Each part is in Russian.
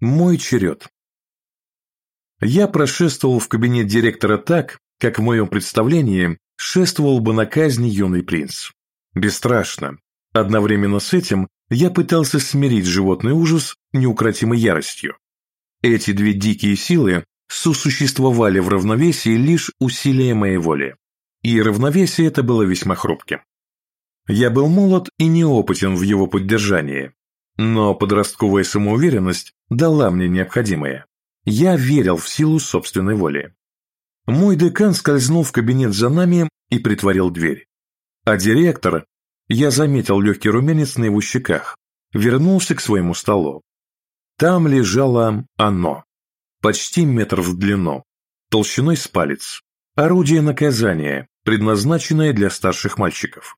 Мой черед. Я прошествовал в кабинет директора так, как в моем представлении шествовал бы на казни юный принц. Бесстрашно. Одновременно с этим я пытался смирить животный ужас неукротимой яростью. Эти две дикие силы сосуществовали в равновесии лишь усилия моей воли. И равновесие это было весьма хрупким. Я был молод и неопытен в его поддержании, но подростковая самоуверенность дала мне необходимое. Я верил в силу собственной воли. Мой декан скользнул в кабинет за нами и притворил дверь. А директор, я заметил легкий румянец на его щеках, вернулся к своему столу. Там лежало оно, почти метр в длину, толщиной с палец, орудие наказания, предназначенное для старших мальчиков.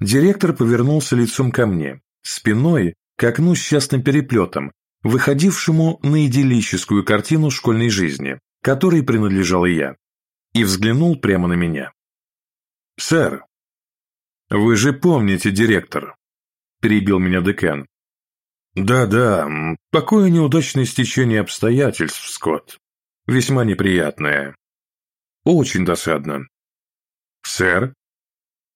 Директор повернулся лицом ко мне, спиной к окну с частным переплетом, выходившему на идиллическую картину школьной жизни, которой принадлежал я, и взглянул прямо на меня. «Сэр, вы же помните, директор», – перебил меня декан. «Да-да, такое неудачное стечение обстоятельств, Скотт. Весьма неприятное. Очень досадно». «Сэр?»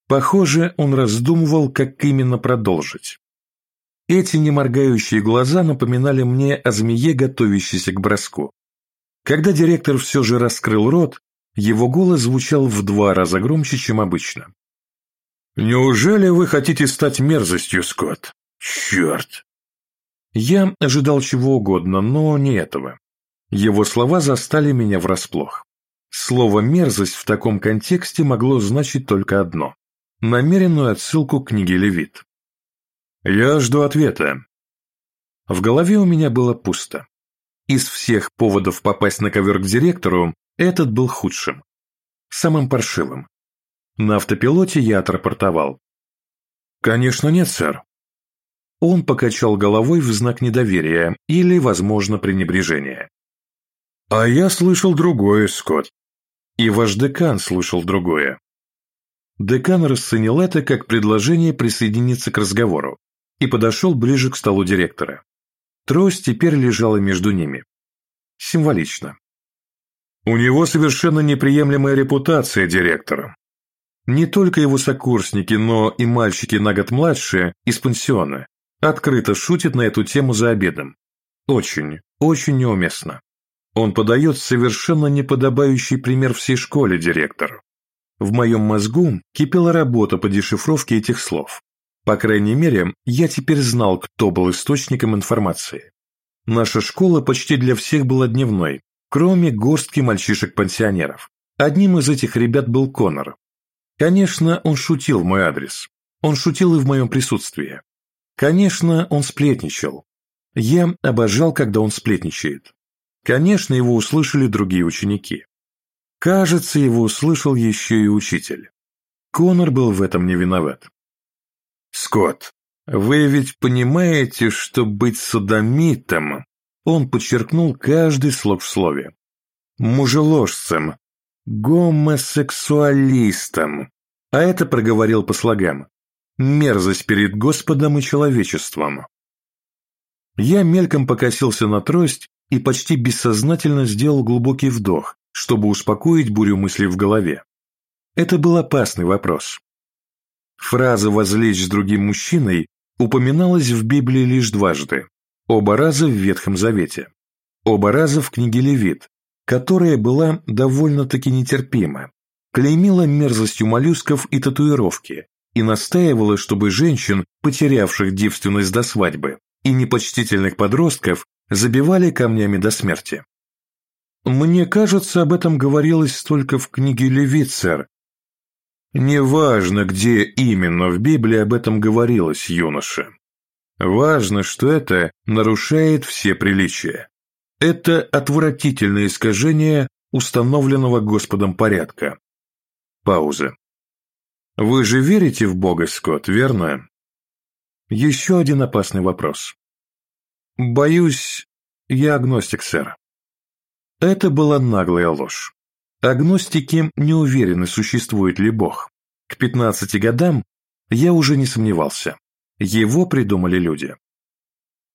Похоже, он раздумывал, как именно продолжить. Эти неморгающие глаза напоминали мне о змее, готовящейся к броску. Когда директор все же раскрыл рот, его голос звучал в два раза громче, чем обычно. «Неужели вы хотите стать мерзостью, Скотт? Черт!» Я ожидал чего угодно, но не этого. Его слова застали меня врасплох. Слово «мерзость» в таком контексте могло значить только одно – намеренную отсылку к книге Левит. Я жду ответа. В голове у меня было пусто. Из всех поводов попасть на ковер к директору, этот был худшим. Самым паршивым. На автопилоте я отрапортовал. «Конечно нет, сэр». Он покачал головой в знак недоверия или, возможно, пренебрежения. «А я слышал другое, Скотт. И ваш декан слышал другое». Декан расценил это как предложение присоединиться к разговору и подошел ближе к столу директора. Трость теперь лежала между ними. Символично. У него совершенно неприемлемая репутация директора. Не только его сокурсники, но и мальчики на год младше из пансиона открыто шутят на эту тему за обедом. Очень, очень неуместно. Он подает совершенно неподобающий пример всей школе директор. В моем мозгу кипела работа по дешифровке этих слов. По крайней мере, я теперь знал, кто был источником информации. Наша школа почти для всех была дневной, кроме горстки мальчишек-пансионеров. Одним из этих ребят был Конор. Конечно, он шутил в мой адрес. Он шутил и в моем присутствии. Конечно, он сплетничал. Я обожал, когда он сплетничает. Конечно, его услышали другие ученики. Кажется, его услышал еще и учитель. Конор был в этом не виноват. Скотт, вы ведь понимаете, что быть садомитом, он подчеркнул каждый слог в слове, мужеложцем, гомосексуалистом, а это проговорил по слогам, мерзость перед Господом и человечеством. Я мельком покосился на трость и почти бессознательно сделал глубокий вдох, чтобы успокоить бурю мыслей в голове. Это был опасный вопрос. Фраза «возлечь с другим мужчиной» упоминалась в Библии лишь дважды, оба раза в Ветхом Завете, оба раза в книге Левит, которая была довольно-таки нетерпима, клеймила мерзостью моллюсков и татуировки и настаивала, чтобы женщин, потерявших девственность до свадьбы, и непочтительных подростков забивали камнями до смерти. Мне кажется, об этом говорилось только в книге Левит, сэр, Неважно, где именно в Библии об этом говорилось, юноша. Важно, что это нарушает все приличия. Это отвратительное искажение установленного Господом порядка. Пауза. Вы же верите в Бога, Скотт, верно? Еще один опасный вопрос. Боюсь, я агностик, сэр. Это была наглая ложь. Агностики не уверены, существует ли Бог. К 15 годам я уже не сомневался. Его придумали люди.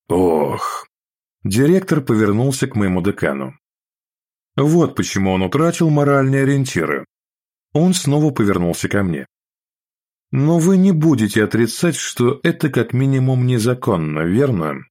Ох, Директор повернулся к моему декану. Вот почему он утратил моральные ориентиры. Он снова повернулся ко мне. Но вы не будете отрицать, что это как минимум незаконно, верно?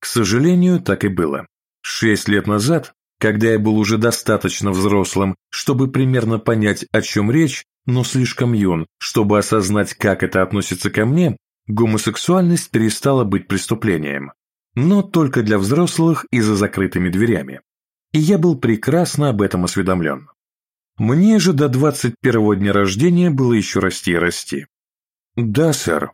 К сожалению, так и было. Шесть лет назад, когда я был уже достаточно взрослым, чтобы примерно понять, о чем речь, но слишком юн, чтобы осознать, как это относится ко мне, гомосексуальность перестала быть преступлением но только для взрослых и за закрытыми дверями. И я был прекрасно об этом осведомлен. Мне же до 21-го дня рождения было еще расти и расти. Да, сэр.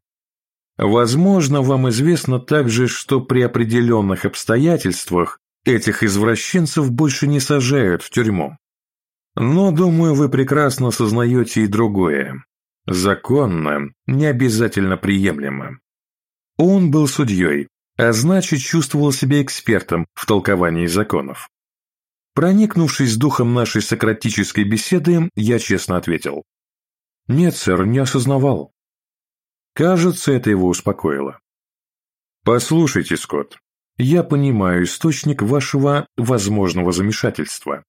Возможно, вам известно также, что при определенных обстоятельствах этих извращенцев больше не сажают в тюрьму. Но, думаю, вы прекрасно осознаете и другое. Законно, не обязательно приемлемо. Он был судьей, а значит чувствовал себя экспертом в толковании законов. Проникнувшись духом нашей сократической беседы, я честно ответил. «Нет, сэр, не осознавал». Кажется, это его успокоило. «Послушайте, Скотт, я понимаю источник вашего возможного замешательства.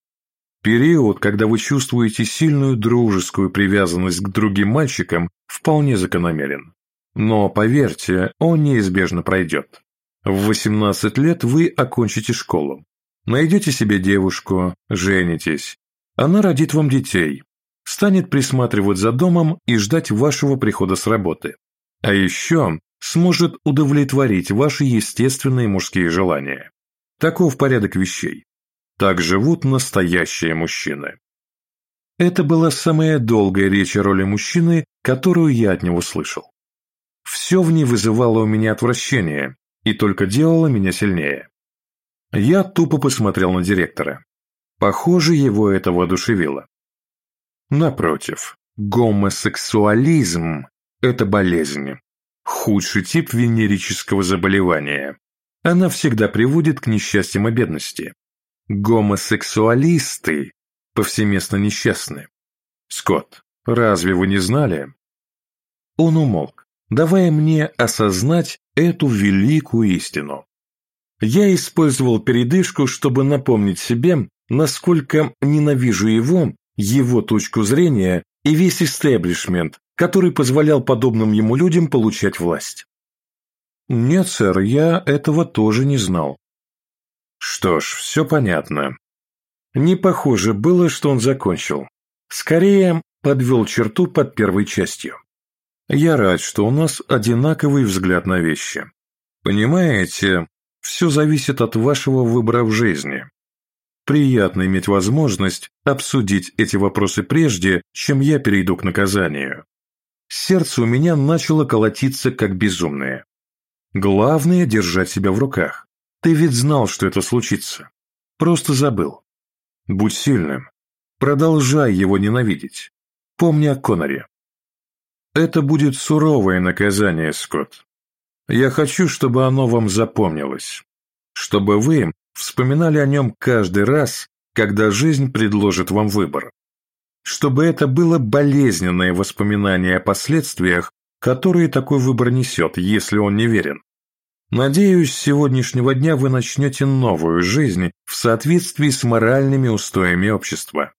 Период, когда вы чувствуете сильную дружескую привязанность к другим мальчикам, вполне закономерен. Но, поверьте, он неизбежно пройдет. В 18 лет вы окончите школу. Найдете себе девушку, женитесь. Она родит вам детей, станет присматривать за домом и ждать вашего прихода с работы. А еще сможет удовлетворить ваши естественные мужские желания. Таков порядок вещей. Так живут настоящие мужчины. Это была самая долгая речь о роли мужчины, которую я от него слышал. Все в ней вызывало у меня отвращение, и только делало меня сильнее. Я тупо посмотрел на директора. Похоже, его это воодушевило. Напротив, гомосексуализм – это болезнь, худший тип венерического заболевания. Она всегда приводит к несчастьям и бедности. Гомосексуалисты повсеместно несчастны. Скотт, разве вы не знали? Он умолк давая мне осознать эту великую истину. Я использовал передышку, чтобы напомнить себе, насколько ненавижу его, его точку зрения и весь истеблишмент, который позволял подобным ему людям получать власть. Нет, сэр, я этого тоже не знал. Что ж, все понятно. Не похоже было, что он закончил. Скорее, подвел черту под первой частью. Я рад, что у нас одинаковый взгляд на вещи. Понимаете, все зависит от вашего выбора в жизни. Приятно иметь возможность обсудить эти вопросы прежде, чем я перейду к наказанию. Сердце у меня начало колотиться как безумное. Главное – держать себя в руках. Ты ведь знал, что это случится. Просто забыл. Будь сильным. Продолжай его ненавидеть. Помни о Коноре. Это будет суровое наказание, Скотт. Я хочу, чтобы оно вам запомнилось. Чтобы вы вспоминали о нем каждый раз, когда жизнь предложит вам выбор. Чтобы это было болезненное воспоминание о последствиях, которые такой выбор несет, если он неверен. Надеюсь, с сегодняшнего дня вы начнете новую жизнь в соответствии с моральными устоями общества.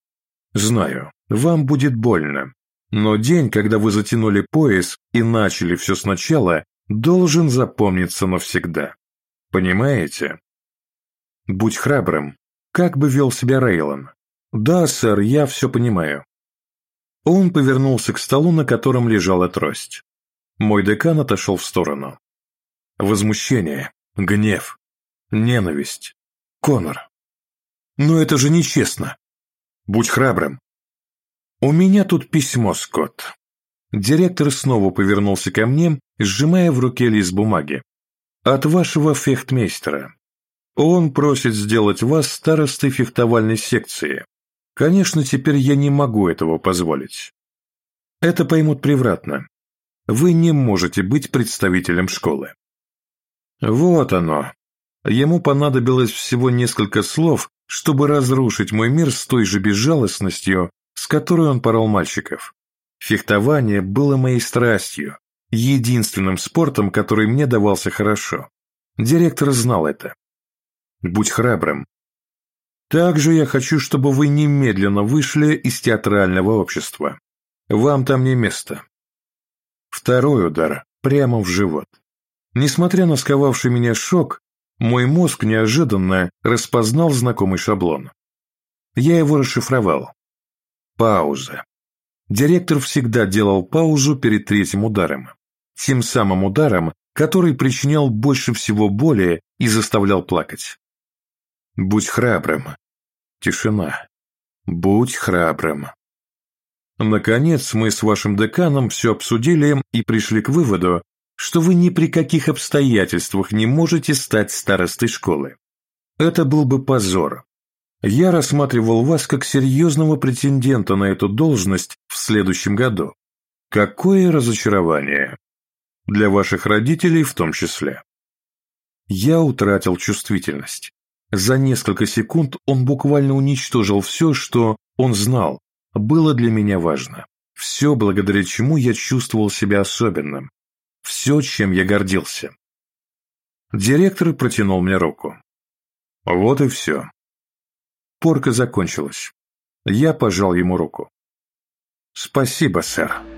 Знаю, вам будет больно, но день, когда вы затянули пояс и начали все сначала, должен запомниться навсегда. Понимаете? Будь храбрым. Как бы вел себя Рейлон? Да, сэр, я все понимаю. Он повернулся к столу, на котором лежала трость. Мой декан отошел в сторону. Возмущение, гнев, ненависть. Конор. Но это же нечестно. Будь храбрым. «У меня тут письмо, Скотт». Директор снова повернулся ко мне, сжимая в руке лист бумаги. «От вашего фехтмейстера. Он просит сделать вас старостой фехтовальной секции. Конечно, теперь я не могу этого позволить. Это поймут превратно. Вы не можете быть представителем школы». Вот оно. Ему понадобилось всего несколько слов, чтобы разрушить мой мир с той же безжалостностью, с которой он порол мальчиков. Фехтование было моей страстью, единственным спортом, который мне давался хорошо. Директор знал это. Будь храбрым. Также я хочу, чтобы вы немедленно вышли из театрального общества. Вам там не место. Второй удар прямо в живот. Несмотря на сковавший меня шок, мой мозг неожиданно распознал знакомый шаблон. Я его расшифровал. Пауза. Директор всегда делал паузу перед третьим ударом. Тем самым ударом, который причинял больше всего боли и заставлял плакать. Будь храбрым. Тишина. Будь храбрым. Наконец, мы с вашим деканом все обсудили и пришли к выводу, что вы ни при каких обстоятельствах не можете стать старостой школы. Это был бы позор. Я рассматривал вас как серьезного претендента на эту должность в следующем году. Какое разочарование. Для ваших родителей в том числе. Я утратил чувствительность. За несколько секунд он буквально уничтожил все, что он знал, было для меня важно. Все, благодаря чему я чувствовал себя особенным. Все, чем я гордился. Директор протянул мне руку. Вот и все. Порка закончилась. Я пожал ему руку. «Спасибо, сэр».